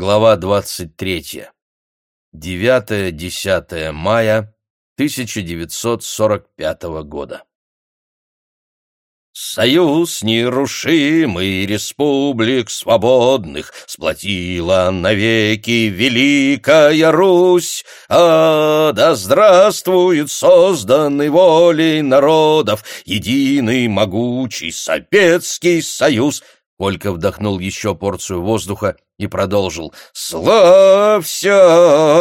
Глава 23. 9-10 мая 1945 года. Союз нерушимый республик свободных Сплотила навеки Великая Русь, А да здравствует созданный волей народов Единый могучий Советский Союз — Колька вдохнул еще порцию воздуха и продолжил. «Славься,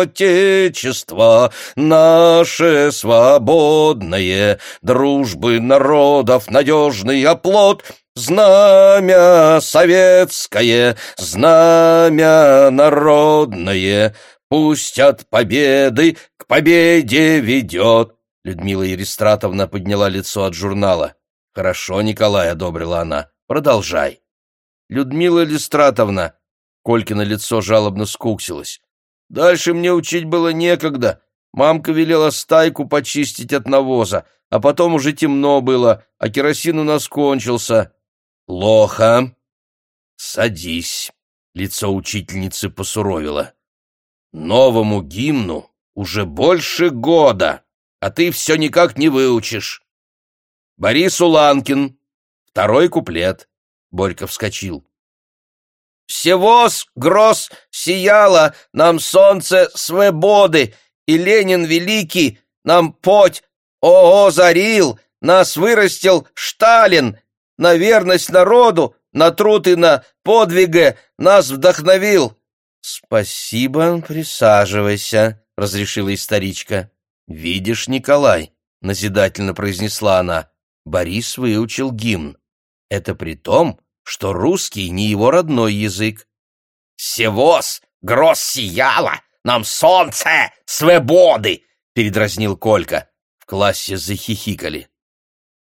Отечество, наше свободное, дружбы народов надежный оплот, знамя советское, знамя народное, пусть от победы к победе ведет». Людмила Еристратовна подняла лицо от журнала. «Хорошо, Николай», — одобрила она, — «продолжай». Людмила Листратовна!» Колькино лицо жалобно скуксилось. «Дальше мне учить было некогда. Мамка велела стайку почистить от навоза, а потом уже темно было, а керосин у нас кончился». «Плохо. Садись». Лицо учительницы посуровило. «Новому гимну уже больше года, а ты все никак не выучишь. Борис Уланкин. Второй куплет. Борька вскочил. «Всевоз гроз сияло нам солнце свободы, и Ленин великий нам путь озарил, нас вырастил Шталин, на верность народу, на труд и на подвиге нас вдохновил». «Спасибо, присаживайся», — разрешила историчка. «Видишь, Николай», — назидательно произнесла она, — Борис выучил гимн. Это при том, что русский не его родной язык. «Севос, гроз сияло, нам солнце, свободы!» — передразнил Колька. В классе захихикали.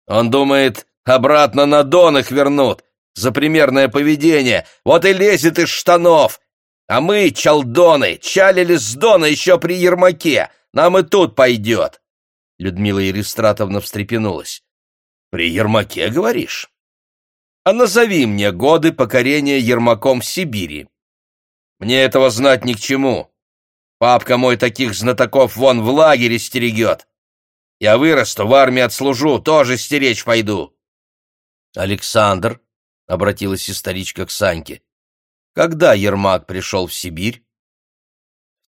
«Он думает, обратно на Дон их вернут за примерное поведение, вот и лезет из штанов. А мы, чалдоны, чалили с Дона еще при Ермаке, нам и тут пойдет». Людмила Еристратовна встрепенулась. «При Ермаке, говоришь?» А назови мне годы покорения Ермаком Сибири. Мне этого знать ни к чему. Папка мой таких знатоков вон в лагере стерегет. Я вырасту, в армии отслужу, тоже стеречь пойду. Александр, — обратилась историчка к Саньке, — когда Ермак пришел в Сибирь?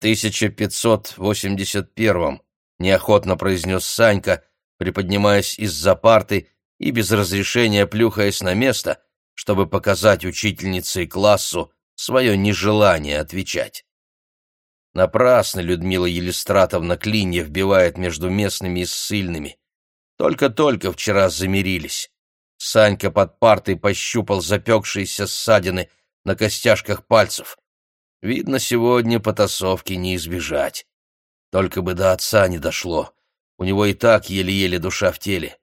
В 1581-м, — неохотно произнес Санька, приподнимаясь из-за парты и без разрешения плюхаясь на место, чтобы показать учительнице и классу свое нежелание отвечать. Напрасно Людмила Елистратовна клинья вбивает между местными и ссыльными. Только-только вчера замирились. Санька под партой пощупал запекшиеся ссадины на костяшках пальцев. Видно, сегодня потасовки не избежать. Только бы до отца не дошло. У него и так еле-еле душа в теле.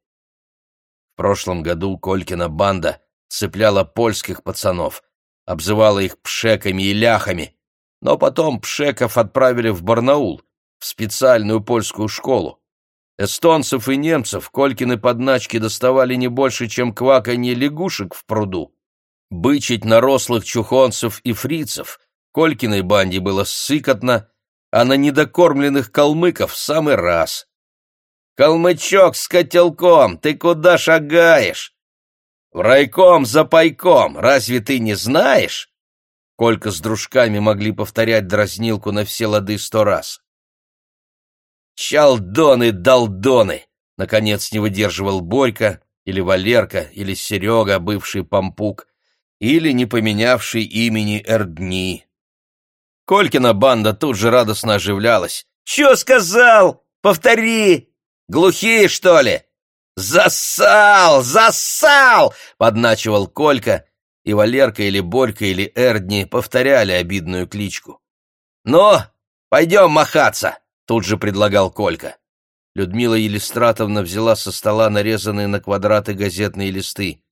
В прошлом году Колькина банда цепляла польских пацанов, обзывала их пшеками и ляхами, но потом пшеков отправили в Барнаул, в специальную польскую школу. Эстонцев и немцев Колькины подначки доставали не больше, чем кваканье лягушек в пруду. Бычить на рослых чухонцев и фрицев Колькиной банде было сыкотно, а на недокормленных калмыков в самый раз. «Калмычок с котелком, ты куда шагаешь?» «В райком за пайком, разве ты не знаешь?» Колька с дружками могли повторять дразнилку на все лады сто раз. «Чалдоны-долдоны!» — наконец не выдерживал Борька, или Валерка, или Серега, бывший помпук, или не поменявший имени Эрдни. Колькина банда тут же радостно оживлялась. «Чё сказал? Повтори!» Глухие, что ли? Засал! Засал! Подначивал Колька, и Валерка или Борька или Эрдни повторяли обидную кличку. «Ну, пойдем махаться!» — тут же предлагал Колька. Людмила Елистратовна взяла со стола нарезанные на квадраты газетные листы.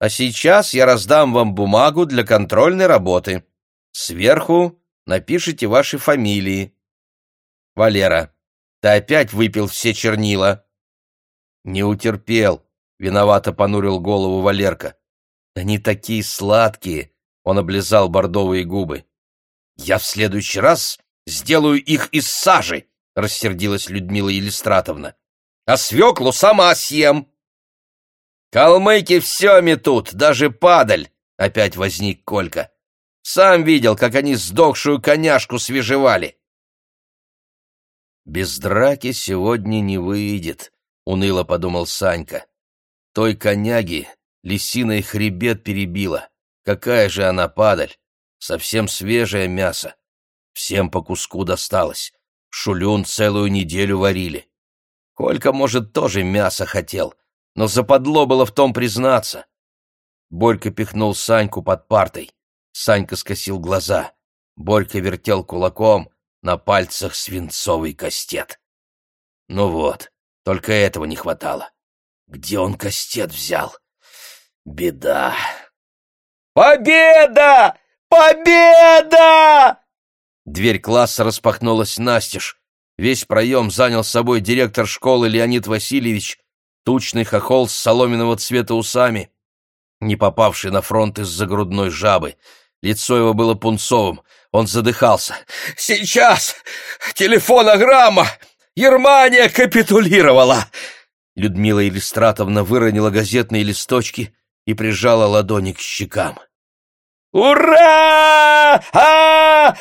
«А сейчас я раздам вам бумагу для контрольной работы. Сверху напишите ваши фамилии. Валера, ты опять выпил все чернила. Не утерпел, виновато понурил голову Валерка. Они такие сладкие, он облизал бордовые губы. Я в следующий раз сделаю их из сажи, рассердилась Людмила Елистратовна. А свеклу сама съем. Калмыки все метут, даже падаль, опять возник Колька. Сам видел, как они сдохшую коняшку свежевали. Без драки сегодня не выйдет, уныло подумал Санька. Той коняги лисиной хребет перебила. Какая же она падаль! Совсем свежее мясо. Всем по куску досталось. Шулюн целую неделю варили. Колька, может, тоже мясо хотел, но западло было в том признаться. Борька пихнул Саньку под партой. Санька скосил глаза. Борька вертел кулаком, на пальцах свинцовый кастет. Ну вот, только этого не хватало. Где он кастет взял? Беда. «Победа! Победа!» Дверь класса распахнулась настежь. Весь проем занял собой директор школы Леонид Васильевич, тучный хохол с соломенного цвета усами, не попавший на фронт из-за грудной жабы. Лицо его было пунцовым, он задыхался. «Сейчас! Телефонограмма! Германия капитулировала!» Людмила Иллистратовна выронила газетные листочки и прижала ладони к щекам. «Ура! А-а-а!»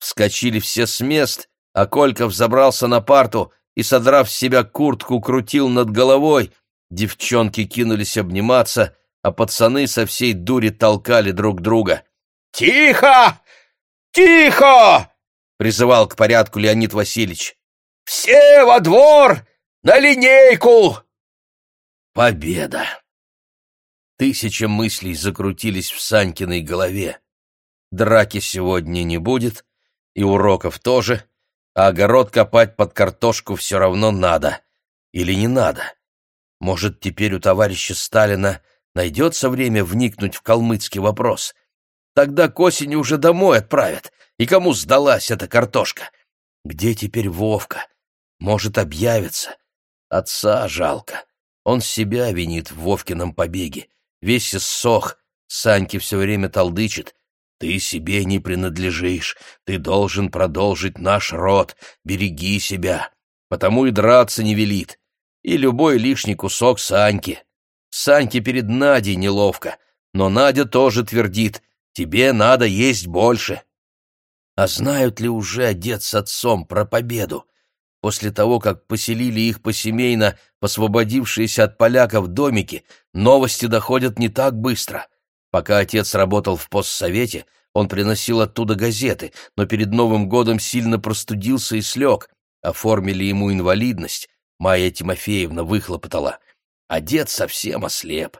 Вскочили все с мест, а Кольков забрался на парту и, содрав с себя куртку, крутил над головой. Девчонки кинулись обниматься, а пацаны со всей дури толкали друг друга. «Тихо! Тихо!» — призывал к порядку Леонид Васильевич. «Все во двор! На линейку!» Победа! Тысяча мыслей закрутились в Санькиной голове. Драки сегодня не будет, и уроков тоже, а огород копать под картошку все равно надо. Или не надо? Может, теперь у товарища Сталина найдется время вникнуть в калмыцкий вопрос? Тогда к осени уже домой отправят. И кому сдалась эта картошка? Где теперь Вовка? Может, объявится. Отца жалко. Он себя винит в Вовкином побеге. Весь иссох. Саньке все время толдычит. Ты себе не принадлежишь, ты должен продолжить наш род, береги себя, потому и драться не велит. И любой лишний кусок Саньке. Саньке перед Надей неловко, но Надя тоже твердит, тебе надо есть больше. А знают ли уже дед с отцом про победу? После того, как поселили их посемейно, посвободившиеся от поляков домики, новости доходят не так быстро — Пока отец работал в постсовете, он приносил оттуда газеты, но перед Новым годом сильно простудился и слег. Оформили ему инвалидность, Майя Тимофеевна выхлопотала. А дед совсем ослеп.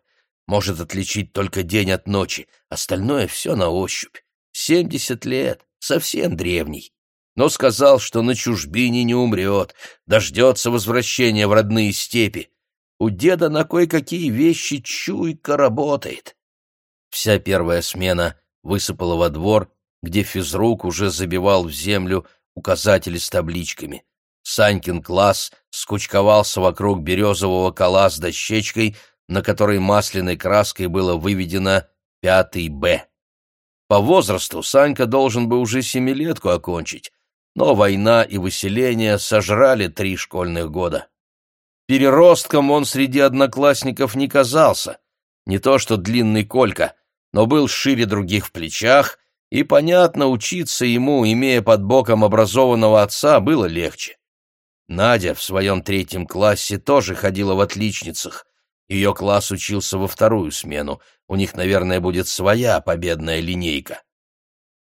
Может отличить только день от ночи, остальное все на ощупь. Семьдесят лет, совсем древний. Но сказал, что на чужбине не умрет, дождется возвращения в родные степи. У деда на кое-какие вещи чуйка работает. Вся первая смена высыпала во двор, где физрук уже забивал в землю указатели с табличками. Санькин класс скучковался вокруг березового кола с дощечкой, на которой масляной краской было выведено «пятый Б». По возрасту Санька должен бы уже семилетку окончить, но война и выселение сожрали три школьных года. Переростком он среди одноклассников не казался, не то что длинный Колька, но был шире других в плечах, и, понятно, учиться ему, имея под боком образованного отца, было легче. Надя в своем третьем классе тоже ходила в отличницах. Ее класс учился во вторую смену, у них, наверное, будет своя победная линейка.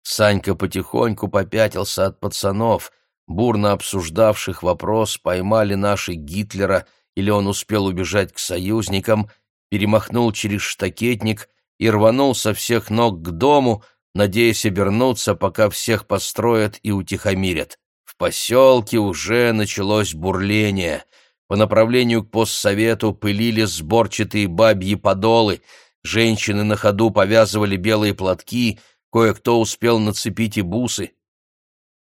Санька потихоньку попятился от пацанов, бурно обсуждавших вопрос, поймали наши Гитлера или он успел убежать к союзникам, перемахнул через штакетник и рванул со всех ног к дому, надеясь обернуться, пока всех построят и утихомирят. В поселке уже началось бурление. По направлению к постсовету пылили сборчатые бабьи подолы, женщины на ходу повязывали белые платки, кое-кто успел нацепить и бусы.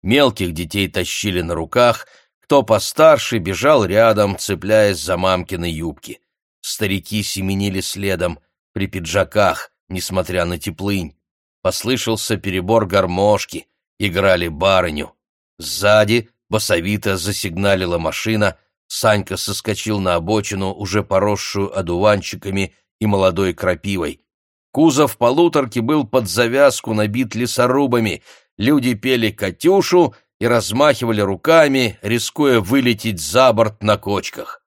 Мелких детей тащили на руках, кто постарше бежал рядом, цепляясь за мамкины юбки. Старики семенили следом — при пиджаках, несмотря на теплынь. Послышался перебор гармошки, играли барыню. Сзади басовито засигналила машина, Санька соскочил на обочину, уже поросшую одуванчиками и молодой крапивой. Кузов полуторки был под завязку набит лесорубами, люди пели «Катюшу» и размахивали руками, рискуя вылететь за борт на кочках.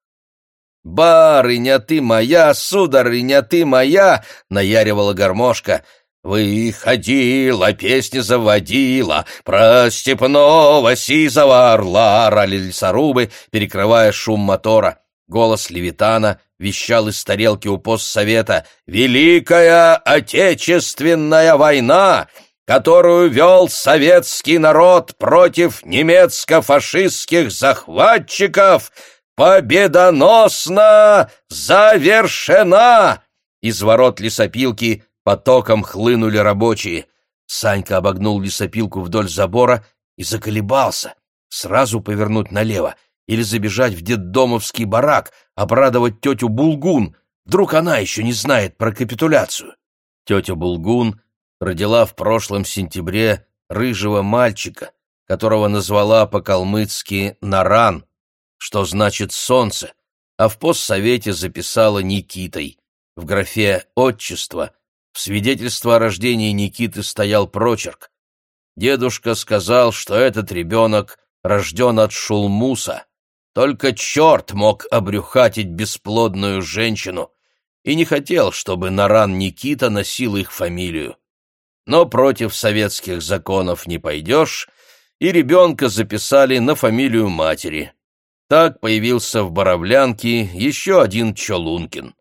«Барыня ты моя, сударыня ты моя!» — наяривала гармошка. «Выходила, песни заводила, про степного сизого орла!» — орали лесорубы, перекрывая шум мотора. Голос Левитана вещал из тарелки у постсовета «Великая Отечественная война!» которую вел советский народ против немецко-фашистских захватчиков, победоносно завершена!» Из ворот лесопилки потоком хлынули рабочие. Санька обогнул лесопилку вдоль забора и заколебался. Сразу повернуть налево или забежать в детдомовский барак, обрадовать тетю Булгун. Вдруг она еще не знает про капитуляцию. Тетя Булгун родила в прошлом сентябре рыжего мальчика, которого назвала по-калмыцки Наран, что значит «солнце», а в постсовете записала Никитой. В графе «Отчество» в свидетельство о рождении Никиты стоял прочерк. Дедушка сказал, что этот ребенок рожден от Шулмуса. Только черт мог обрюхатить бесплодную женщину и не хотел, чтобы Наран Никита носил их фамилию но против советских законов не пойдешь, и ребенка записали на фамилию матери. Так появился в Боровлянке еще один Чолункин.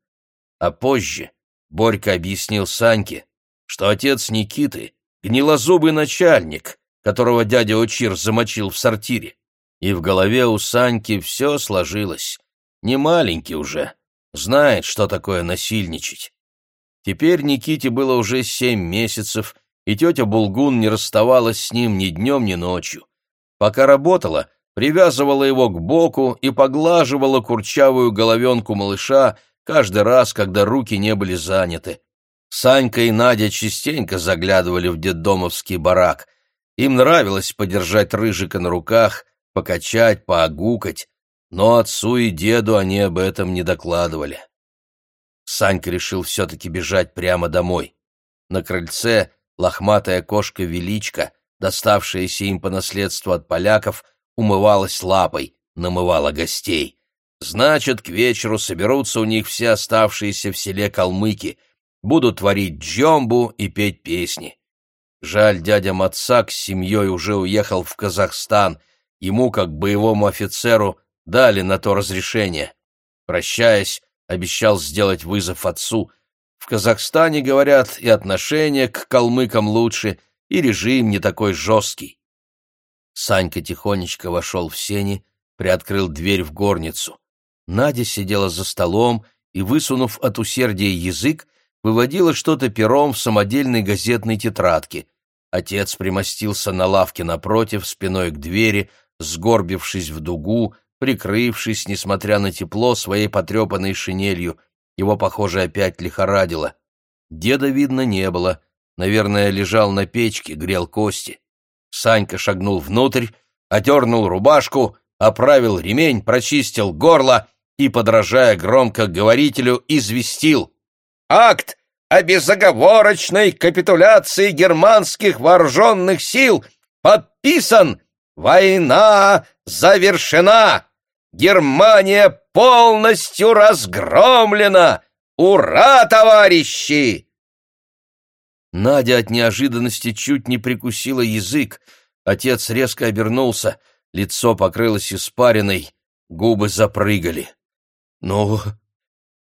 А позже Борька объяснил Саньке, что отец Никиты — гнилозубый начальник, которого дядя Очир замочил в сортире. И в голове у Саньки все сложилось. Не маленький уже, знает, что такое насильничать. Теперь Никите было уже семь месяцев, и тетя Булгун не расставалась с ним ни днем, ни ночью. Пока работала, привязывала его к боку и поглаживала курчавую головенку малыша каждый раз, когда руки не были заняты. Санька и Надя частенько заглядывали в детдомовский барак. Им нравилось подержать рыжика на руках, покачать, поогукать, но отцу и деду они об этом не докладывали. Санька решил все-таки бежать прямо домой. На крыльце лохматая кошка-величка, доставшаяся им по наследству от поляков, умывалась лапой, намывала гостей. Значит, к вечеру соберутся у них все оставшиеся в селе калмыки, будут творить джомбу и петь песни. Жаль, дядя Мацак с семьей уже уехал в Казахстан, ему, как боевому офицеру, дали на то разрешение. Прощаясь, обещал сделать вызов отцу. В Казахстане, говорят, и отношение к калмыкам лучше, и режим не такой жесткий. Санька тихонечко вошел в сени, приоткрыл дверь в горницу. Надя сидела за столом и, высунув от усердия язык, выводила что-то пером в самодельной газетной тетрадке. Отец примостился на лавке напротив, спиной к двери, сгорбившись в дугу, прикрывшись, несмотря на тепло, своей потрепанной шинелью. Его, похоже, опять лихорадило. Деда видно не было. Наверное, лежал на печке, грел кости. Санька шагнул внутрь, одернул рубашку, оправил ремень, прочистил горло и, подражая громко говорителю, известил. «Акт о безоговорочной капитуляции германских вооруженных сил подписан! Война завершена!» Германия полностью разгромлена! Ура, товарищи!» Надя от неожиданности чуть не прикусила язык. Отец резко обернулся, лицо покрылось испариной, губы запрыгали. «Ну,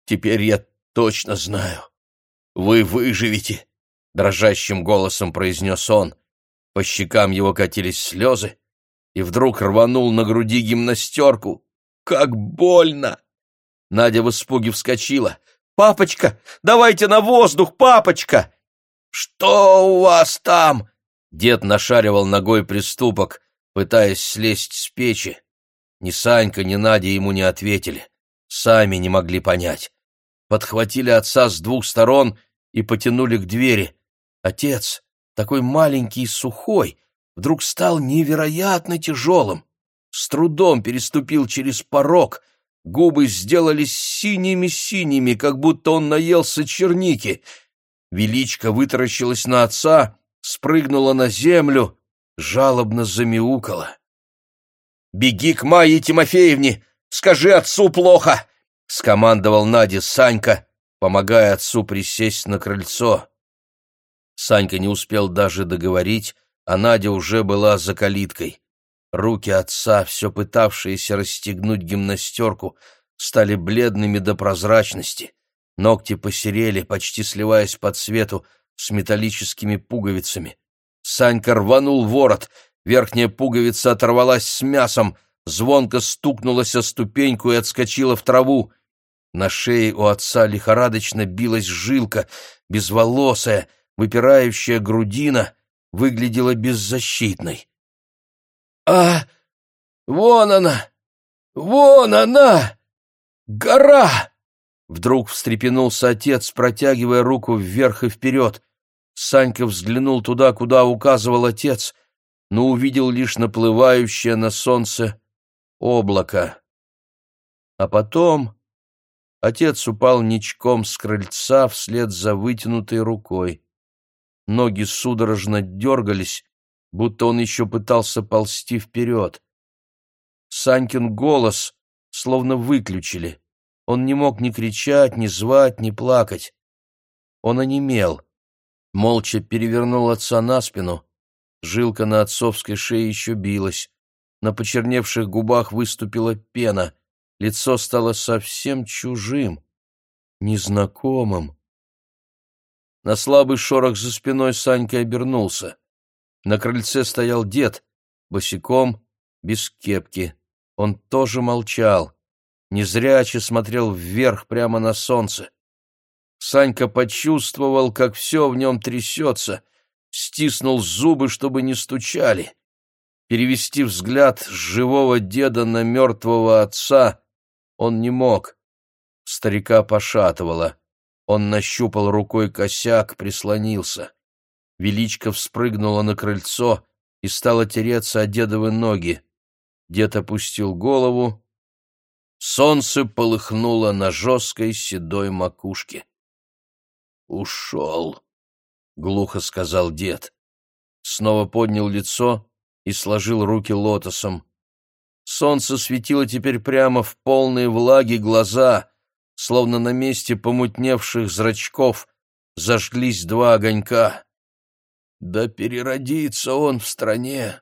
теперь я точно знаю. Вы выживете!» — дрожащим голосом произнес он. По щекам его катились слезы, и вдруг рванул на груди гимнастерку, как больно!» Надя в испуге вскочила. «Папочка, давайте на воздух, папочка!» «Что у вас там?» Дед нашаривал ногой приступок, пытаясь слезть с печи. Ни Санька, ни Надя ему не ответили. Сами не могли понять. Подхватили отца с двух сторон и потянули к двери. «Отец! такой маленький и сухой, вдруг стал невероятно тяжелым. С трудом переступил через порог, губы сделались синими-синими, как будто он наелся черники. Величка вытаращилась на отца, спрыгнула на землю, жалобно замяукала. «Беги к Майе Тимофеевне! Скажи отцу плохо!» — скомандовал Наде Санька, помогая отцу присесть на крыльцо. Санька не успел даже договорить, а Надя уже была за калиткой. Руки отца, все пытавшиеся расстегнуть гимнастерку, стали бледными до прозрачности. Ногти посерели, почти сливаясь по цвету с металлическими пуговицами. Санька рванул ворот, верхняя пуговица оторвалась с мясом, звонко стукнулась о ступеньку и отскочила в траву. На шее у отца лихорадочно билась жилка, безволосая, выпирающая грудина выглядела беззащитной. «А, вон она! Вон она! Гора!» Вдруг встрепенулся отец, протягивая руку вверх и вперед. Санька взглянул туда, куда указывал отец, но увидел лишь наплывающее на солнце облако. А потом отец упал ничком с крыльца вслед за вытянутой рукой. Ноги судорожно дергались, будто он еще пытался ползти вперед. Санькин голос словно выключили. Он не мог ни кричать, ни звать, ни плакать. Он онемел. Молча перевернул отца на спину. Жилка на отцовской шее еще билась. На почерневших губах выступила пена. Лицо стало совсем чужим, незнакомым. На слабый шорох за спиной Санька обернулся. На крыльце стоял дед, босиком, без кепки. Он тоже молчал. Незряче смотрел вверх прямо на солнце. Санька почувствовал, как все в нем трясется, стиснул зубы, чтобы не стучали. Перевести взгляд с живого деда на мертвого отца он не мог. Старика пошатывало. Он нащупал рукой косяк, прислонился. Величка вспрыгнула на крыльцо и стала тереться о дедовы ноги. Дед опустил голову. Солнце полыхнуло на жесткой седой макушке. «Ушел», — глухо сказал дед. Снова поднял лицо и сложил руки лотосом. Солнце светило теперь прямо в полные влаги глаза, словно на месте помутневших зрачков зажглись два огонька. Да переродится он в стране,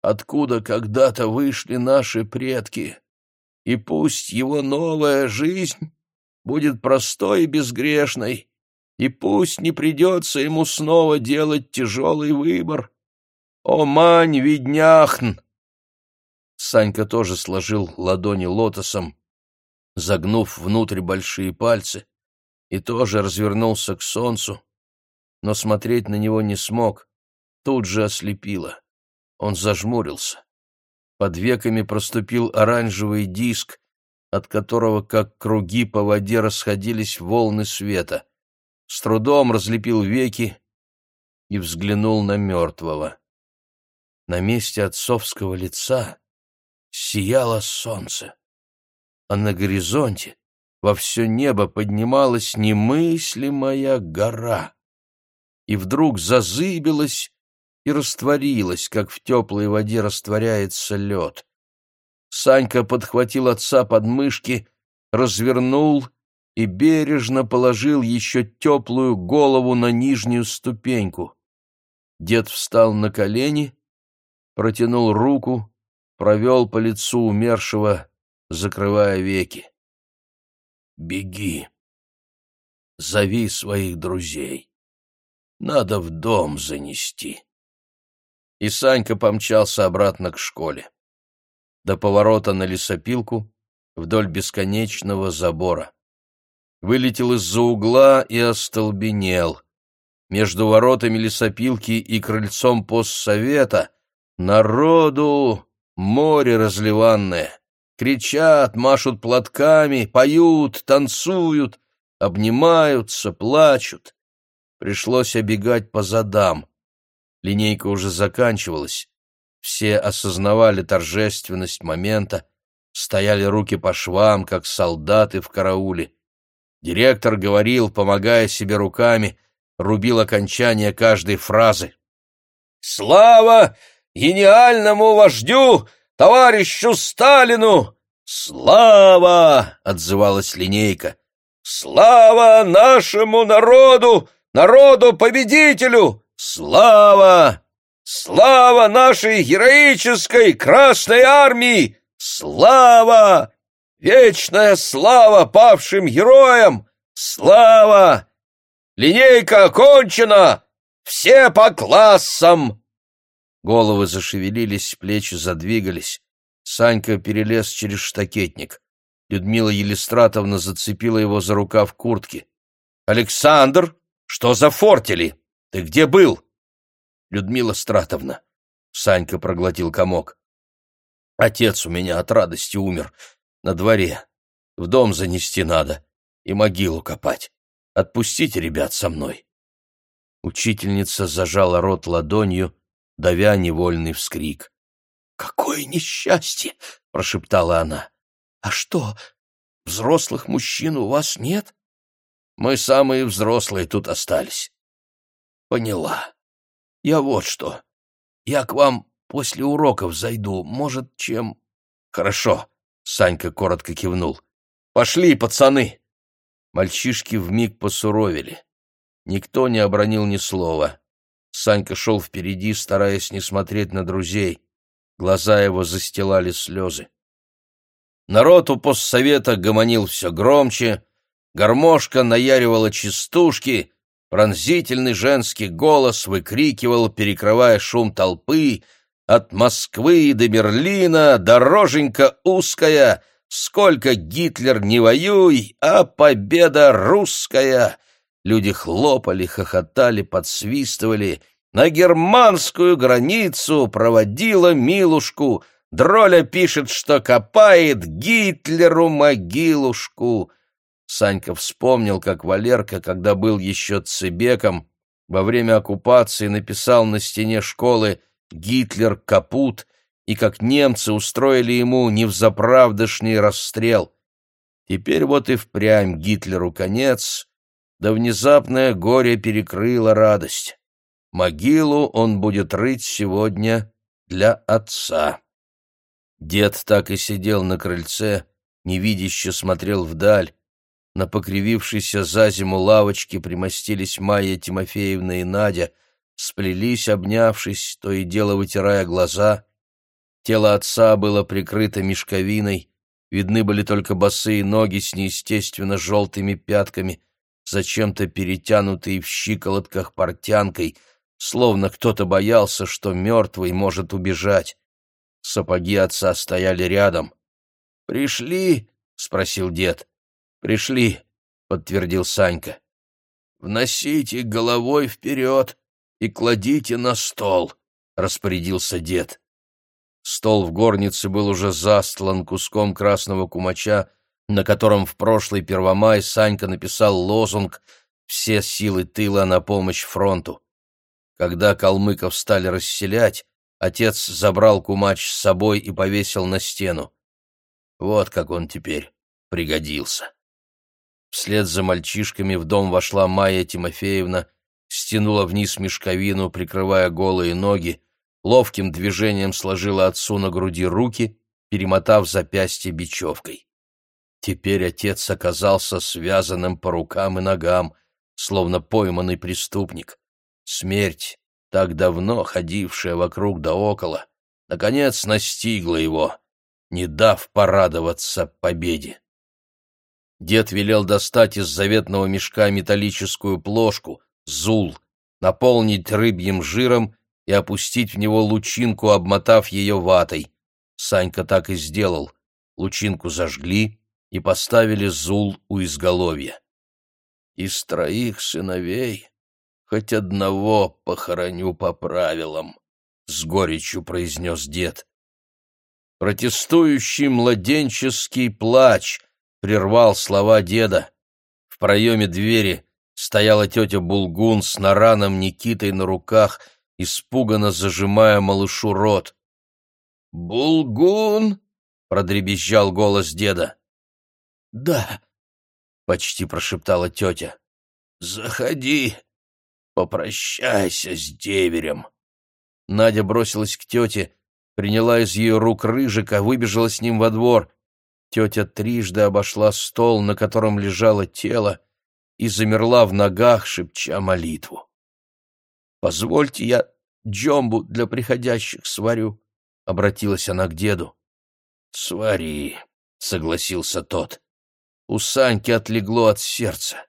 откуда когда-то вышли наши предки, и пусть его новая жизнь будет простой и безгрешной, и пусть не придется ему снова делать тяжелый выбор. О, мань, видняхн! Санька тоже сложил ладони лотосом, загнув внутрь большие пальцы, и тоже развернулся к солнцу, но смотреть на него не смог, тут же ослепило. Он зажмурился. Под веками проступил оранжевый диск, от которого, как круги по воде, расходились волны света. С трудом разлепил веки и взглянул на мертвого. На месте отцовского лица сияло солнце, а на горизонте во все небо поднималась немыслимая гора и вдруг зазыбилась и растворилась, как в теплой воде растворяется лед. Санька подхватил отца под мышки, развернул и бережно положил еще теплую голову на нижнюю ступеньку. Дед встал на колени, протянул руку, провел по лицу умершего, закрывая веки. «Беги, зови своих друзей». Надо в дом занести. И Санька помчался обратно к школе. До поворота на лесопилку, вдоль бесконечного забора. Вылетел из-за угла и остолбенел. Между воротами лесопилки и крыльцом постсовета народу море разливанное. Кричат, машут платками, поют, танцуют, обнимаются, плачут пришлось обегать по задам. Линейка уже заканчивалась. Все осознавали торжественность момента, стояли руки по швам, как солдаты в карауле. Директор говорил, помогая себе руками, рубил окончание каждой фразы. «Слава гениальному вождю, товарищу Сталину! Слава!» — отзывалась линейка. «Слава нашему народу, народу-победителю! Слава! Слава нашей героической Красной Армии! Слава! Вечная слава павшим героям! Слава! Линейка окончена! Все по классам!» Головы зашевелились, плечи задвигались. Санька перелез через штакетник. Людмила Елистратовна зацепила его за рукав куртки. «Александр, что за фортели? Ты где был?» «Людмила Стратовна». Санька проглотил комок. «Отец у меня от радости умер. На дворе. В дом занести надо. И могилу копать. Отпустите ребят со мной». Учительница зажала рот ладонью, давя невольный вскрик. «Какое несчастье!» — прошептала она. «А что, взрослых мужчин у вас нет?» «Мы самые взрослые тут остались». «Поняла. Я вот что. Я к вам после уроков зайду. Может, чем...» «Хорошо», — Санька коротко кивнул. «Пошли, пацаны!» Мальчишки вмиг посуровили. Никто не обронил ни слова. Санька шел впереди, стараясь не смотреть на друзей. Глаза его застилали слезы. Народ у постсовета гомонил все громче, гармошка наяривала частушки, пронзительный женский голос выкрикивал, перекрывая шум толпы, «От Москвы до Берлина дороженька узкая, сколько Гитлер не воюй, а победа русская!» Люди хлопали, хохотали, подсвистывали. На германскую границу проводила Милушку. Дроля пишет, что копает Гитлеру могилушку. Санька вспомнил, как Валерка, когда был еще цыбеком, во время оккупации написал на стене школы «Гитлер капут», и как немцы устроили ему невзаправдышний расстрел. Теперь вот и впрямь Гитлеру конец, да внезапное горе перекрыло радость. Могилу он будет рыть сегодня для отца. Дед так и сидел на крыльце, невидяще смотрел вдаль. На покривившейся за зиму лавочке примостились Майя Тимофеевна и Надя, сплелись, обнявшись, то и дело вытирая глаза. Тело отца было прикрыто мешковиной, видны были только босые ноги с неестественно желтыми пятками — зачем-то перетянутый в щиколотках портянкой, словно кто-то боялся, что мертвый может убежать. Сапоги отца стояли рядом. «Пришли?» — спросил дед. «Пришли», — подтвердил Санька. «Вносите головой вперед и кладите на стол», — распорядился дед. Стол в горнице был уже застлан куском красного кумача, на котором в прошлый Первомай Санька написал лозунг «Все силы тыла на помощь фронту». Когда калмыков стали расселять, отец забрал кумач с собой и повесил на стену. Вот как он теперь пригодился. Вслед за мальчишками в дом вошла Майя Тимофеевна, стянула вниз мешковину, прикрывая голые ноги, ловким движением сложила отцу на груди руки, перемотав запястье бечевкой. Теперь отец оказался связанным по рукам и ногам, словно пойманный преступник. Смерть, так давно ходившая вокруг да около, наконец настигла его, не дав порадоваться победе. Дед велел достать из заветного мешка металлическую плошку, зул, наполнить рыбьим жиром и опустить в него лучинку, обмотав ее ватой. Санька так и сделал. Лучинку зажгли, и поставили зул у изголовья. Из троих сыновей хоть одного похороню по правилам, — с горечью произнес дед. Протестующий младенческий плач прервал слова деда. В проеме двери стояла тетя Булгун с нараном Никитой на руках испуганно зажимая малышу рот. «Булгун!» — продребезжал голос деда. «Да», — почти прошептала тетя. «Заходи, попрощайся с деверем». Надя бросилась к тете, приняла из ее рук рыжика, выбежала с ним во двор. Тетя трижды обошла стол, на котором лежало тело, и замерла в ногах, шепча молитву. «Позвольте, я джомбу для приходящих сварю», — обратилась она к деду. «Свари», — согласился тот. У Саньки отлегло от сердца.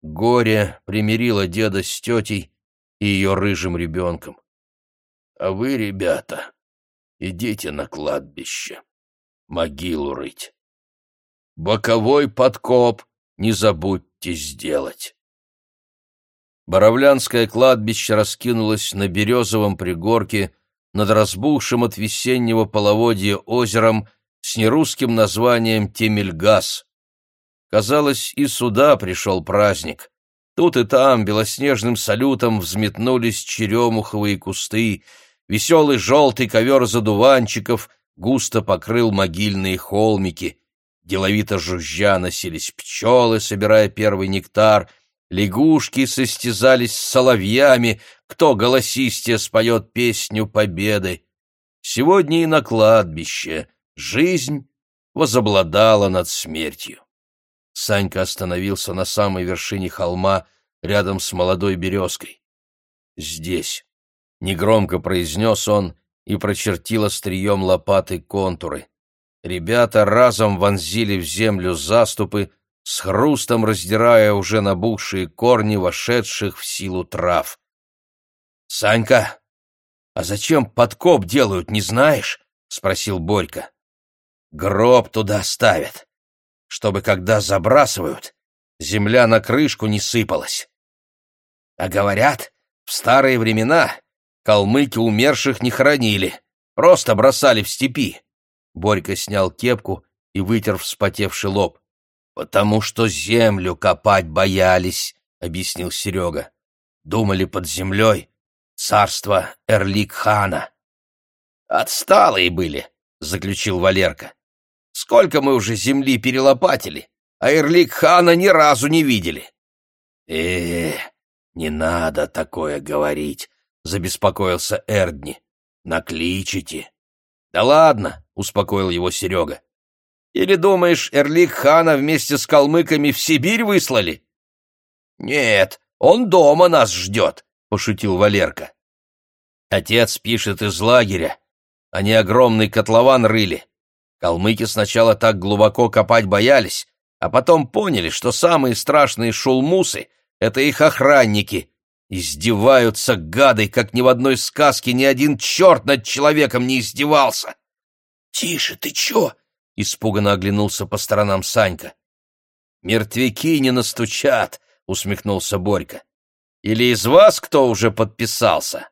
Горе примирило деда с тетей и ее рыжим ребенком. «А вы, ребята, идите на кладбище, могилу рыть. Боковой подкоп не забудьте сделать». Боровлянское кладбище раскинулось на березовом пригорке над разбухшим от весеннего половодья озером с нерусским названием Темельгас. Казалось, и сюда пришел праздник. Тут и там белоснежным салютом взметнулись черемуховые кусты, веселый желтый ковер задуванчиков густо покрыл могильные холмики, деловито жужжа носились пчелы, собирая первый нектар, лягушки состязались с соловьями, кто голосистее споет песню победы. Сегодня и на кладбище жизнь возобладала над смертью. Санька остановился на самой вершине холма, рядом с молодой березкой. «Здесь», — негромко произнес он и прочертил острием лопаты контуры. Ребята разом вонзили в землю заступы, с хрустом раздирая уже набухшие корни вошедших в силу трав. «Санька, а зачем подкоп делают, не знаешь?» — спросил Борька. «Гроб туда ставят чтобы, когда забрасывают, земля на крышку не сыпалась. А говорят, в старые времена калмыки умерших не хоронили, просто бросали в степи. Борька снял кепку и вытер вспотевший лоб. «Потому что землю копать боялись», — объяснил Серега. «Думали под землей царство Эрлик-хана». «Отсталые были», — заключил Валерка. Сколько мы уже земли перелопатили, а Эрлик-хана ни разу не видели. э не надо такое говорить, — забеспокоился Эрдни. Накличите. Да ладно, — успокоил его Серега. Или думаешь, Эрлик-хана вместе с калмыками в Сибирь выслали? Нет, он дома нас ждет, — пошутил Валерка. Отец пишет из лагеря. Они огромный котлован рыли. Калмыки сначала так глубоко копать боялись, а потом поняли, что самые страшные шулмусы — это их охранники. Издеваются гады, как ни в одной сказке ни один черт над человеком не издевался. — Тише, ты чё? — испуганно оглянулся по сторонам Санька. — Мертвяки не настучат, — усмехнулся Борька. — Или из вас кто уже подписался?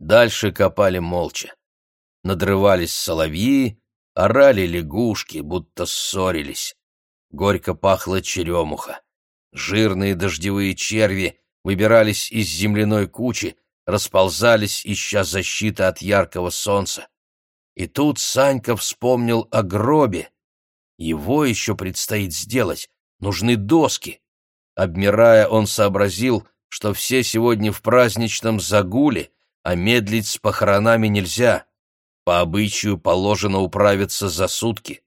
Дальше копали молча. Надрывались соловьи, Орали лягушки, будто ссорились. Горько пахла черемуха. Жирные дождевые черви выбирались из земляной кучи, расползались, ища защиты от яркого солнца. И тут Санька вспомнил о гробе. Его еще предстоит сделать, нужны доски. Обмирая, он сообразил, что все сегодня в праздничном загуле, а медлить с похоронами нельзя. По обычаю положено управиться за сутки.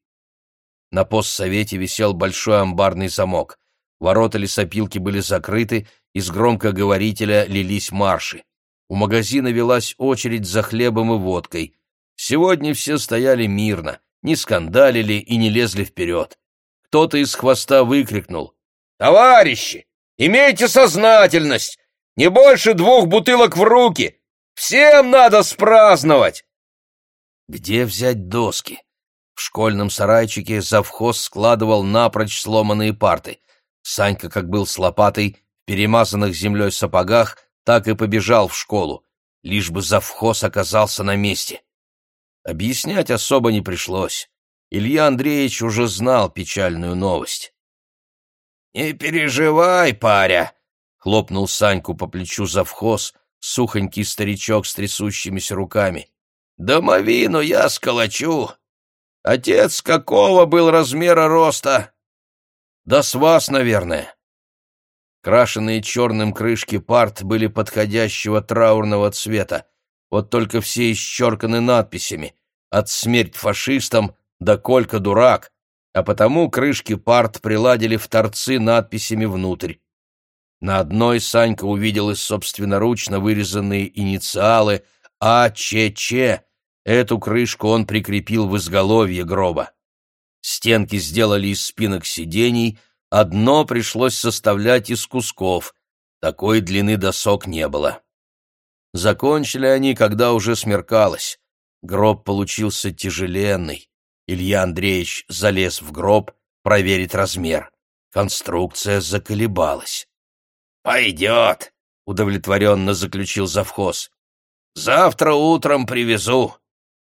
На постсовете висел большой амбарный замок. Ворота лесопилки были закрыты, из громкоговорителя лились марши. У магазина велась очередь за хлебом и водкой. Сегодня все стояли мирно, не скандалили и не лезли вперед. Кто-то из хвоста выкрикнул. «Товарищи, имейте сознательность! Не больше двух бутылок в руки! Всем надо спраздновать!» Где взять доски? В школьном сарайчике завхоз складывал напрочь сломанные парты. Санька, как был с лопатой, в перемазанных землей сапогах, так и побежал в школу, лишь бы завхоз оказался на месте. Объяснять особо не пришлось. Илья Андреевич уже знал печальную новость. «Не переживай, паря!» — хлопнул Саньку по плечу завхоз, сухонький старичок с трясущимися руками. «Домовину я сколочу. Отец какого был размера роста?» «Да с вас, наверное». Крашенные черным крышки парт были подходящего траурного цвета, вот только все исчерканы надписями «От смерть фашистам до Колька дурак», а потому крышки парт приладили в торцы надписями внутрь. На одной Санька увидел из собственноручно вырезанные инициалы АЧЧ. Эту крышку он прикрепил в изголовье гроба. Стенки сделали из спинок сидений, одно пришлось составлять из кусков. Такой длины досок не было. Закончили они, когда уже смеркалось. Гроб получился тяжеленный. Илья Андреевич залез в гроб проверить размер. Конструкция заколебалась. «Пойдет», — удовлетворенно заключил завхоз. «Завтра утром привезу.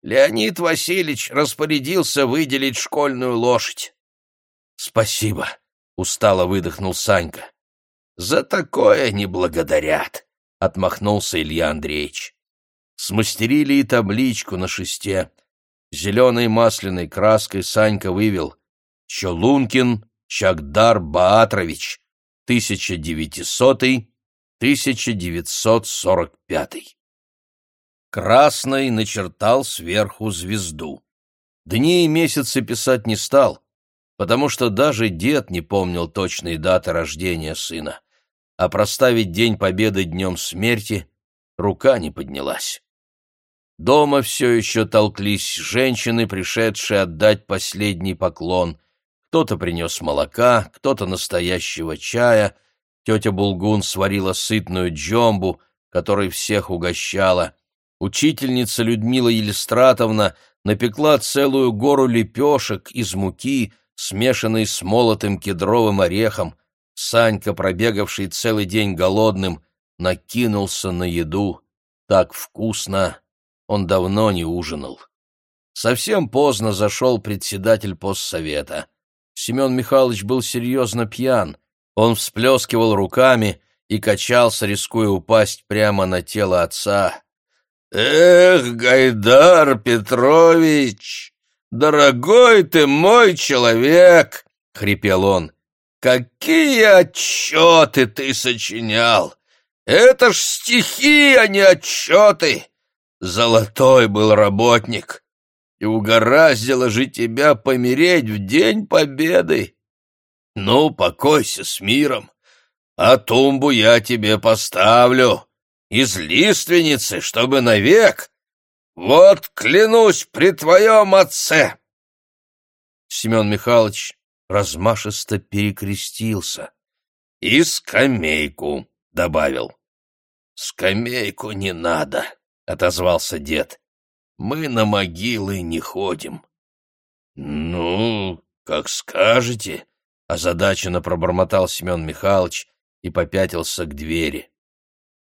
Леонид Васильевич распорядился выделить школьную лошадь». «Спасибо», — устало выдохнул Санька. «За такое не благодарят», — отмахнулся Илья Андреевич. Смастерили и табличку на шесте. Зеленой масляной краской Санька вывел «Чолункин Чагдар Баатрович, 1900-1945. Красный начертал сверху звезду. Дни и месяцы писать не стал, потому что даже дед не помнил точной даты рождения сына, а проставить День Победы днем смерти рука не поднялась. Дома все еще толклись женщины, пришедшие отдать последний поклон, кто-то принес молока, кто-то настоящего чая. Тетя Булгун сварила сытную джомбу, которой всех угощала. Учительница Людмила Елистратовна напекла целую гору лепешек из муки, смешанной с молотым кедровым орехом. Санька, пробегавший целый день голодным, накинулся на еду. Так вкусно! Он давно не ужинал. Совсем поздно зашел председатель постсовета. Семен Михайлович был серьезно пьян. Он всплескивал руками и качался, рискуя упасть прямо на тело отца. «Эх, Гайдар Петрович, дорогой ты мой человек!» — хрипел он. «Какие отчеты ты сочинял! Это ж стихи, а не отчеты! Золотой был работник!» и угораздило же тебя помереть в день победы. Ну, покойся с миром, а тумбу я тебе поставлю из лиственницы, чтобы навек. Вот клянусь при твоем отце!» Семен Михайлович размашисто перекрестился. «И скамейку», — добавил. «Скамейку не надо», — отозвался дед. Мы на могилы не ходим. Ну, как скажете, озадаченно пробормотал Семен Михайлович и попятился к двери.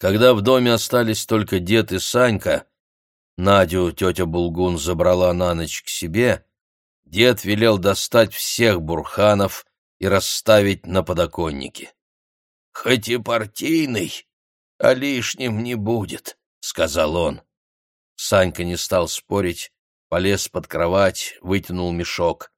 Когда в доме остались только дед и Санька, Надю тетя Булгун забрала на ночь к себе, дед велел достать всех бурханов и расставить на подоконнике. — Хоть и партийный, а лишним не будет, — сказал он. Санька не стал спорить, полез под кровать, вытянул мешок.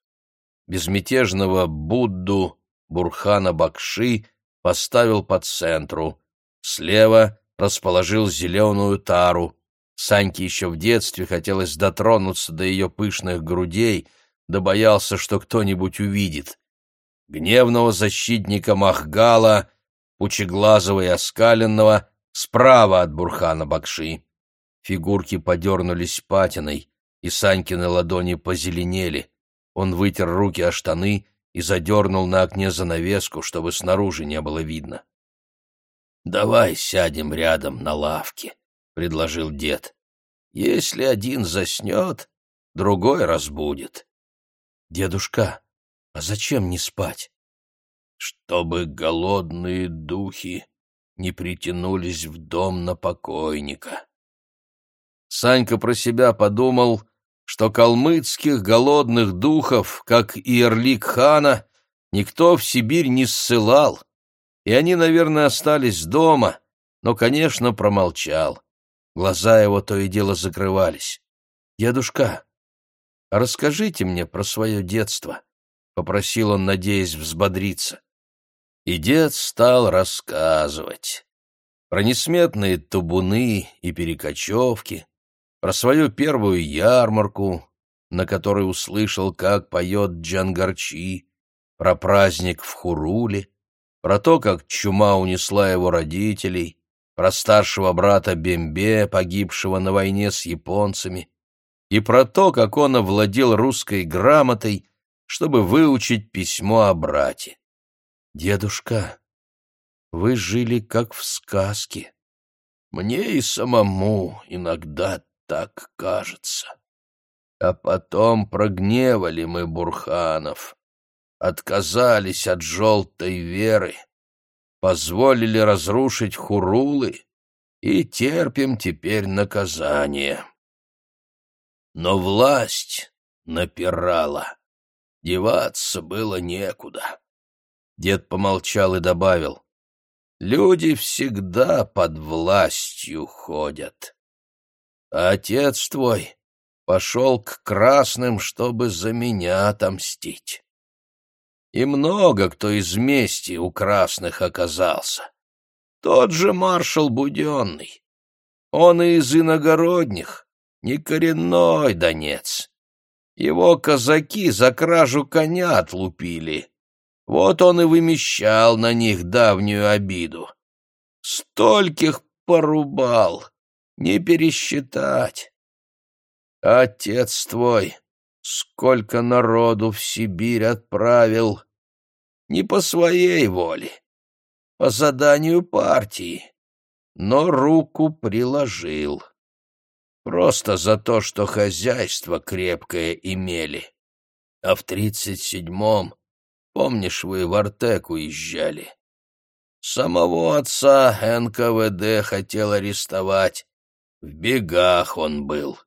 Безмятежного Будду Бурхана Бакши поставил по центру. Слева расположил зеленую тару. Саньке еще в детстве хотелось дотронуться до ее пышных грудей, да боялся, что кто-нибудь увидит. Гневного защитника Махгала, пучеглазого и оскаленного, справа от Бурхана Бакши. Фигурки подернулись патиной, и Санькины ладони позеленели. Он вытер руки о штаны и задернул на окне занавеску, чтобы снаружи не было видно. «Давай сядем рядом на лавке», — предложил дед. «Если один заснет, другой разбудит». «Дедушка, а зачем не спать?» «Чтобы голодные духи не притянулись в дом на покойника». Санька про себя подумал, что калмыцких голодных духов, как и Эрлик хана, никто в Сибирь не ссылал, и они, наверное, остались дома, но, конечно, промолчал. Глаза его то и дело закрывались. «Дедушка, расскажите мне про свое детство», — попросил он, надеясь взбодриться. И дед стал рассказывать про несметные табуны и перекочевки, про свою первую ярмарку, на которой услышал, как поет Джангарчи, про праздник в Хуруле, про то, как чума унесла его родителей, про старшего брата Бембе, погибшего на войне с японцами, и про то, как он овладел русской грамотой, чтобы выучить письмо о брате. «Дедушка, вы жили как в сказке. Мне и самому иногда так кажется. А потом прогневали мы Бурханов, отказались от желтой веры, позволили разрушить хурулы и терпим теперь наказание. Но власть напирала, деваться было некуда. Дед помолчал и добавил, «Люди всегда под властью ходят. Отец твой пошел к красным, чтобы за меня отомстить. И много кто из мести у красных оказался. Тот же маршал Буденный. Он и из иногородних, не коренной донец. Его казаки за кражу коня отлупили. Вот он и вымещал на них давнюю обиду. Стольких порубал, не пересчитать. Отец твой сколько народу в Сибирь отправил. Не по своей воле, по заданию партии, но руку приложил. Просто за то, что хозяйство крепкое имели. А в тридцать седьмом Помнишь, вы в Артек уезжали? Самого отца НКВД хотел арестовать. В бегах он был.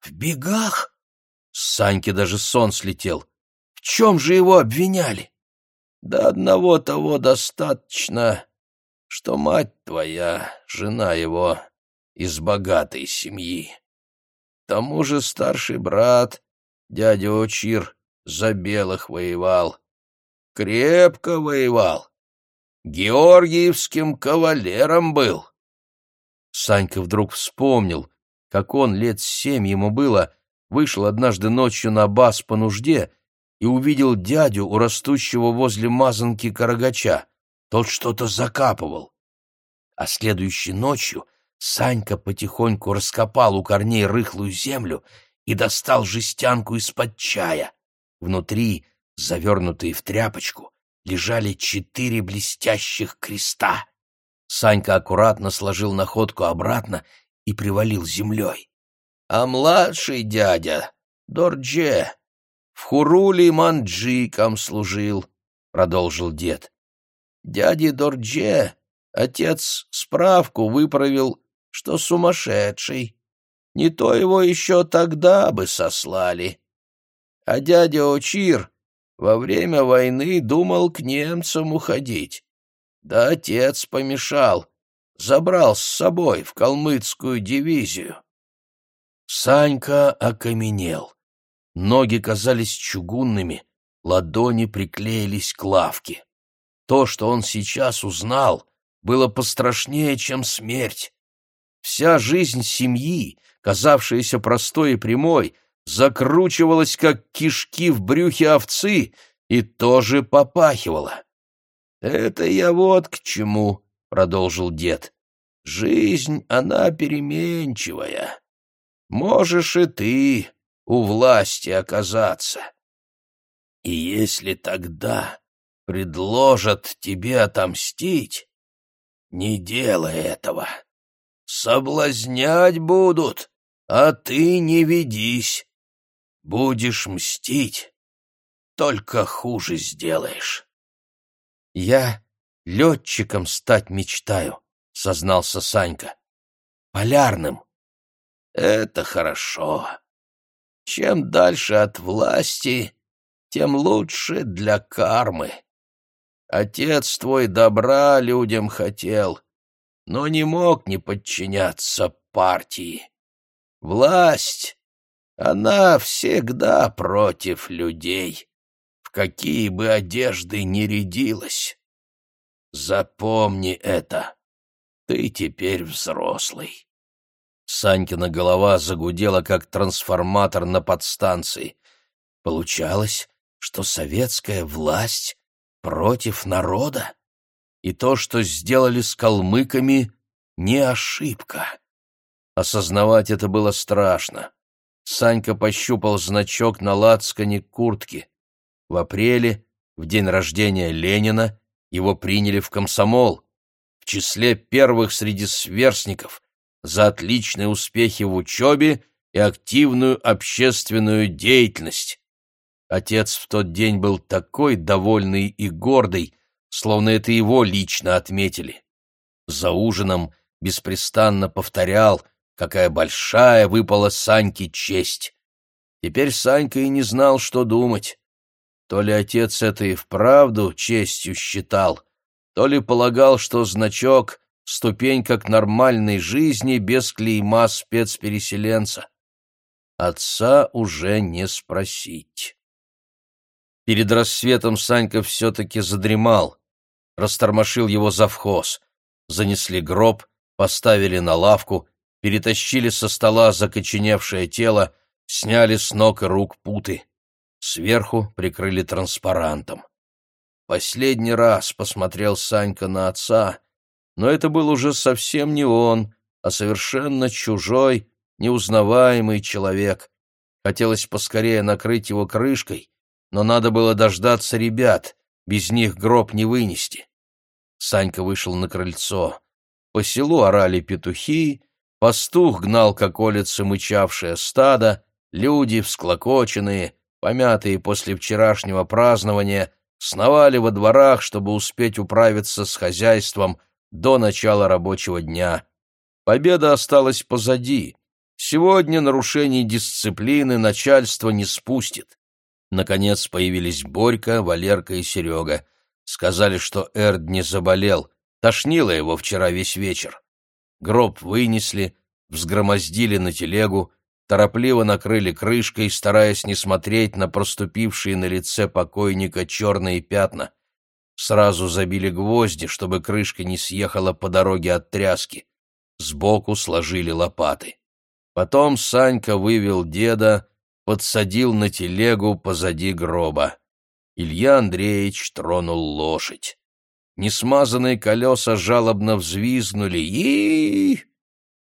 В бегах? С Саньки даже сон слетел. В чем же его обвиняли? Да одного того достаточно, что мать твоя, жена его, из богатой семьи. К тому же старший брат, дядя Очир, за белых воевал крепко воевал. Георгиевским кавалером был. Санька вдруг вспомнил, как он лет семь ему было, вышел однажды ночью на бас по нужде и увидел дядю у растущего возле мазанки карагача. Тот что-то закапывал. А следующей ночью Санька потихоньку раскопал у корней рыхлую землю и достал жестянку из-под чая. Внутри завернутые в тряпочку, лежали четыре блестящих креста. Санька аккуратно сложил находку обратно и привалил землей. А младший дядя, Дордже, в Хуруле манджиком служил, — продолжил дед. Дяде Дордже отец справку выправил, что сумасшедший. Не то его еще тогда бы сослали. А дядя Очир во время войны думал к немцам уходить. Да отец помешал, забрал с собой в калмыцкую дивизию. Санька окаменел. Ноги казались чугунными, ладони приклеились к лавке. То, что он сейчас узнал, было пострашнее, чем смерть. Вся жизнь семьи, казавшаяся простой и прямой, закручивалась, как кишки в брюхе овцы, и тоже попахивала. «Это я вот к чему», — продолжил дед. «Жизнь, она переменчивая. Можешь и ты у власти оказаться. И если тогда предложат тебе отомстить, не делай этого. Соблазнять будут, а ты не ведись. Будешь мстить, только хуже сделаешь. Я летчиком стать мечтаю, сознался Санька. Полярным. Это хорошо. Чем дальше от власти, тем лучше для кармы. Отец твой добра людям хотел, но не мог не подчиняться партии. Власть, она всегда против людей, в какие бы одежды ни рядилась. Запомни это. Ты теперь взрослый. Санькина голова загудела, как трансформатор на подстанции. Получалось, что советская власть против народа? И то, что сделали с калмыками, не ошибка. Осознавать это было страшно. Санька пощупал значок на лацкане куртки. В апреле, в день рождения Ленина, его приняли в комсомол, в числе первых среди сверстников, за отличные успехи в учебе и активную общественную деятельность. Отец в тот день был такой довольный и гордый, словно это его лично отметили. За ужином беспрестанно повторял, какая большая выпала Саньке честь. Теперь Санька и не знал, что думать. То ли отец это и вправду честью считал, то ли полагал, что значок — ступенька к нормальной жизни без клейма спецпереселенца. Отца уже не спросить. Перед рассветом Санька все-таки задремал. Растормошил его завхоз. Занесли гроб, поставили на лавку, перетащили со стола закоченевшее тело, сняли с ног и рук путы. Сверху прикрыли транспарантом. Последний раз посмотрел Санька на отца, но это был уже совсем не он, а совершенно чужой, неузнаваемый человек. Хотелось поскорее накрыть его крышкой, но надо было дождаться ребят, без них гроб не вынести. Санька вышел на крыльцо. По селу орали петухи, пастух гнал к околице мычавшее стадо, люди, всклокоченные, помятые после вчерашнего празднования, сновали во дворах, чтобы успеть управиться с хозяйством до начала рабочего дня. Победа осталась позади. Сегодня нарушений дисциплины начальство не спустит. Наконец появились Борька, Валерка и Серега. Сказали, что Эрд не заболел, тошнило его вчера весь вечер. Гроб вынесли, взгромоздили на телегу, торопливо накрыли крышкой, стараясь не смотреть на проступившие на лице покойника черные пятна. Сразу забили гвозди, чтобы крышка не съехала по дороге от тряски. Сбоку сложили лопаты. Потом Санька вывел деда, подсадил на телегу позади гроба. Илья Андреевич тронул лошадь. Несмазанные колеса жалобно взвизгнули и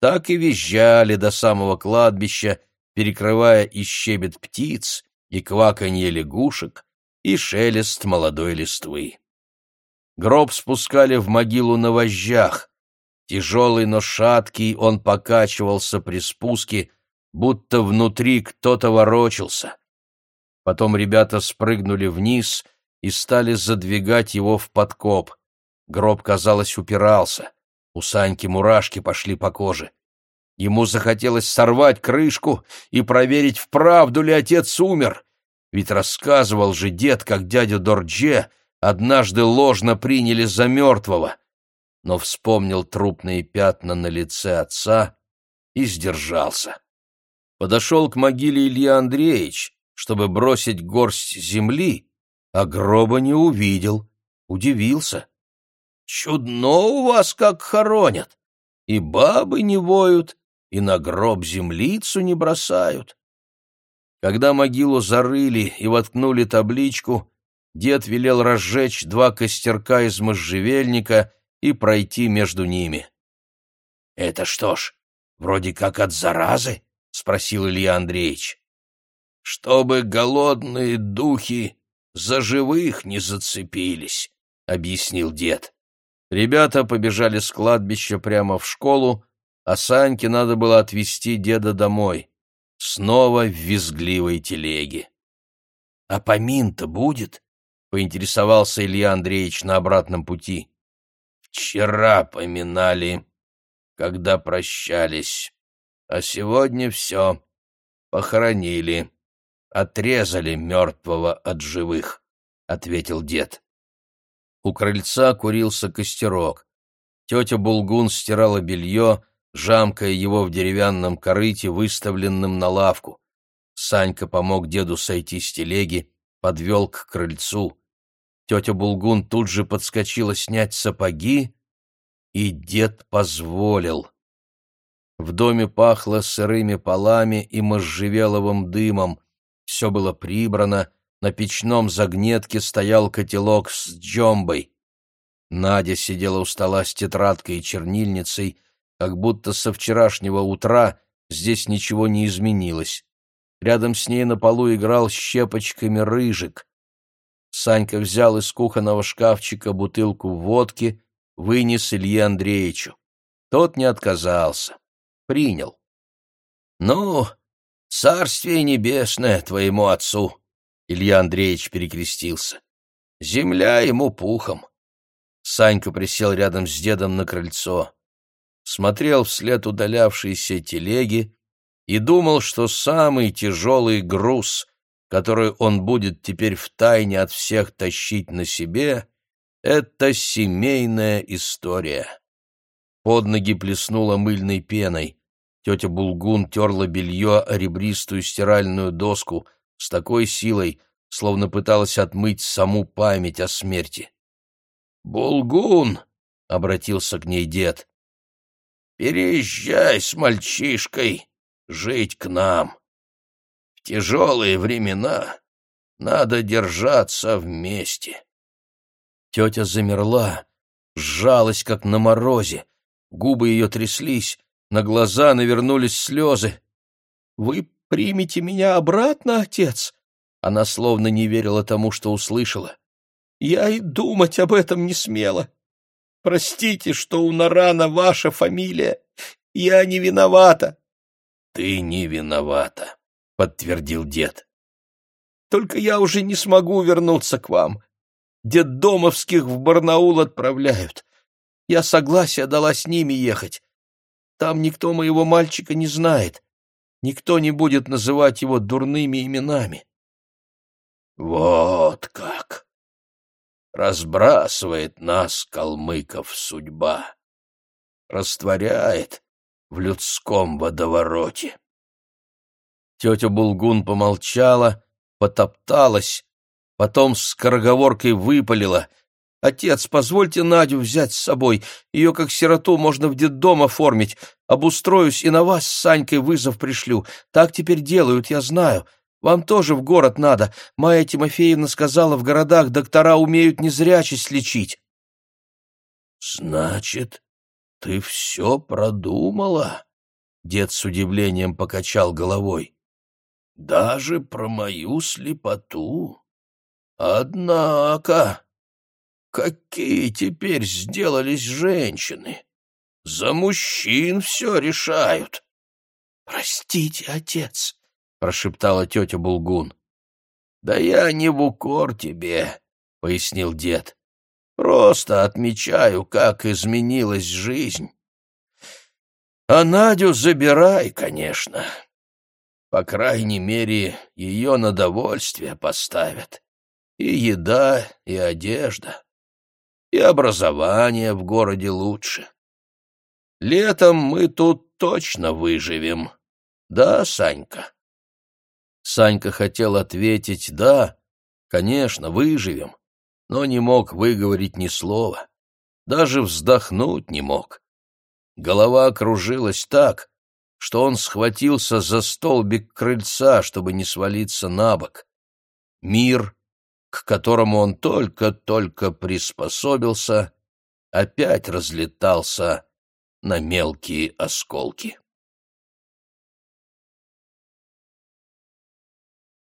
так и визжали до самого кладбища, перекрывая и щебет птиц, и кваканье лягушек, и шелест молодой листвы. Гроб спускали в могилу на вожжах. Тяжелый, но шаткий, он покачивался при спуске, будто внутри кто-то ворочался. Потом ребята спрыгнули вниз и стали задвигать его в подкоп. Гроб, казалось, упирался. У Саньки мурашки пошли по коже. Ему захотелось сорвать крышку и проверить, вправду ли отец умер. Ведь рассказывал же дед, как дядю Дордже однажды ложно приняли за мертвого. Но вспомнил трупные пятна на лице отца и сдержался подошел к могиле Илья Андреевич, чтобы бросить горсть земли, а гроба не увидел, удивился. «Чудно у вас как хоронят! И бабы не воют, и на гроб землицу не бросают». Когда могилу зарыли и воткнули табличку, дед велел разжечь два костерка из можжевельника и пройти между ними. «Это что ж, вроде как от заразы?» — спросил Илья Андреевич. «Чтобы голодные духи за живых не зацепились», — объяснил дед. Ребята побежали с кладбища прямо в школу, а Саньке надо было отвезти деда домой. Снова в визгливой телеге. «А помин-то будет?» — поинтересовался Илья Андреевич на обратном пути. «Вчера поминали, когда прощались. А сегодня все. Похоронили. Отрезали мертвого от живых, — ответил дед. У крыльца курился костерок. Тетя Булгун стирала белье, жамкая его в деревянном корыте, выставленном на лавку. Санька помог деду сойти с телеги, подвел к крыльцу. Тетя Булгун тут же подскочила снять сапоги, и дед позволил. В доме пахло сырыми полами и можжевеловым дымом. Все было прибрано, на печном загнетке стоял котелок с джомбой. Надя сидела у стола с тетрадкой и чернильницей, как будто со вчерашнего утра здесь ничего не изменилось. Рядом с ней на полу играл щепочками рыжик. Санька взял из кухонного шкафчика бутылку водки, вынес Илье Андреевичу. Тот не отказался. Принял. — Ну, царствие небесное твоему отцу! — Илья Андреевич перекрестился. — Земля ему пухом. Санька присел рядом с дедом на крыльцо, смотрел вслед удалявшейся телеги и думал, что самый тяжелый груз, который он будет теперь втайне от всех тащить на себе, — это семейная история. Под ноги плеснула мыльной пеной. Тетя Булгун терла белье ребристую стиральную доску с такой силой, словно пыталась отмыть саму память о смерти. «Булгун!» — обратился к ней дед. «Переезжай с мальчишкой жить к нам. Тяжелые времена надо держаться вместе». Тетя замерла, сжалась, как на морозе. Губы ее тряслись, на глаза навернулись слезы. «Вы примете меня обратно, отец?» Она словно не верила тому, что услышала. Я и думать об этом не смела. Простите, что у Нарана ваша фамилия. Я не виновата. Ты не виновата, подтвердил дед. Только я уже не смогу вернуться к вам. Детдомовских в Барнаул отправляют. Я согласие дала с ними ехать. Там никто моего мальчика не знает. Никто не будет называть его дурными именами. Вот как! разбрасывает нас, калмыков, судьба, растворяет в людском водовороте. Тетя Булгун помолчала, потопталась, потом с скороговоркой выпалила. «Отец, позвольте Надю взять с собой. Ее как сироту можно в детдом оформить. Обустроюсь и на вас с Санькой вызов пришлю. Так теперь делают, я знаю. Вам тоже в город надо. Майя Тимофеевна сказала, в городах доктора умеют незрячесть лечить. — Значит, ты все продумала? Дед с удивлением покачал головой. — Даже про мою слепоту? Однако, какие теперь сделались женщины? За мужчин все решают. — Простите, отец, — прошептала тетя Булгун. «Да я не в укор тебе», — пояснил дед. «Просто отмечаю, как изменилась жизнь. А Надю забирай, конечно. По крайней мере, ее на довольствие поставят. И еда, и одежда, и образование в городе лучше. Летом мы тут точно выживем. Да, Санька?» Санька хотел ответить «да», конечно, выживем, но не мог выговорить ни слова, даже вздохнуть не мог. Голова кружилась так, что он схватился за столбик крыльца, чтобы не свалиться на бок. Мир, к которому он только-только приспособился, опять разлетался на мелкие осколки.